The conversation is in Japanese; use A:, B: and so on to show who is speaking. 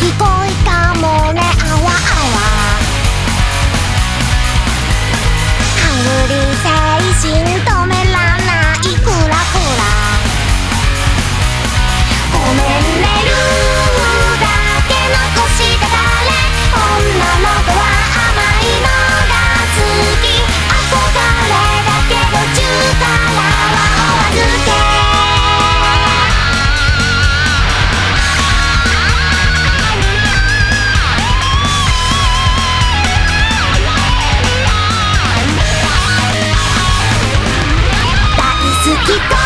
A: 聞こえたもねあわあわハリ精神きと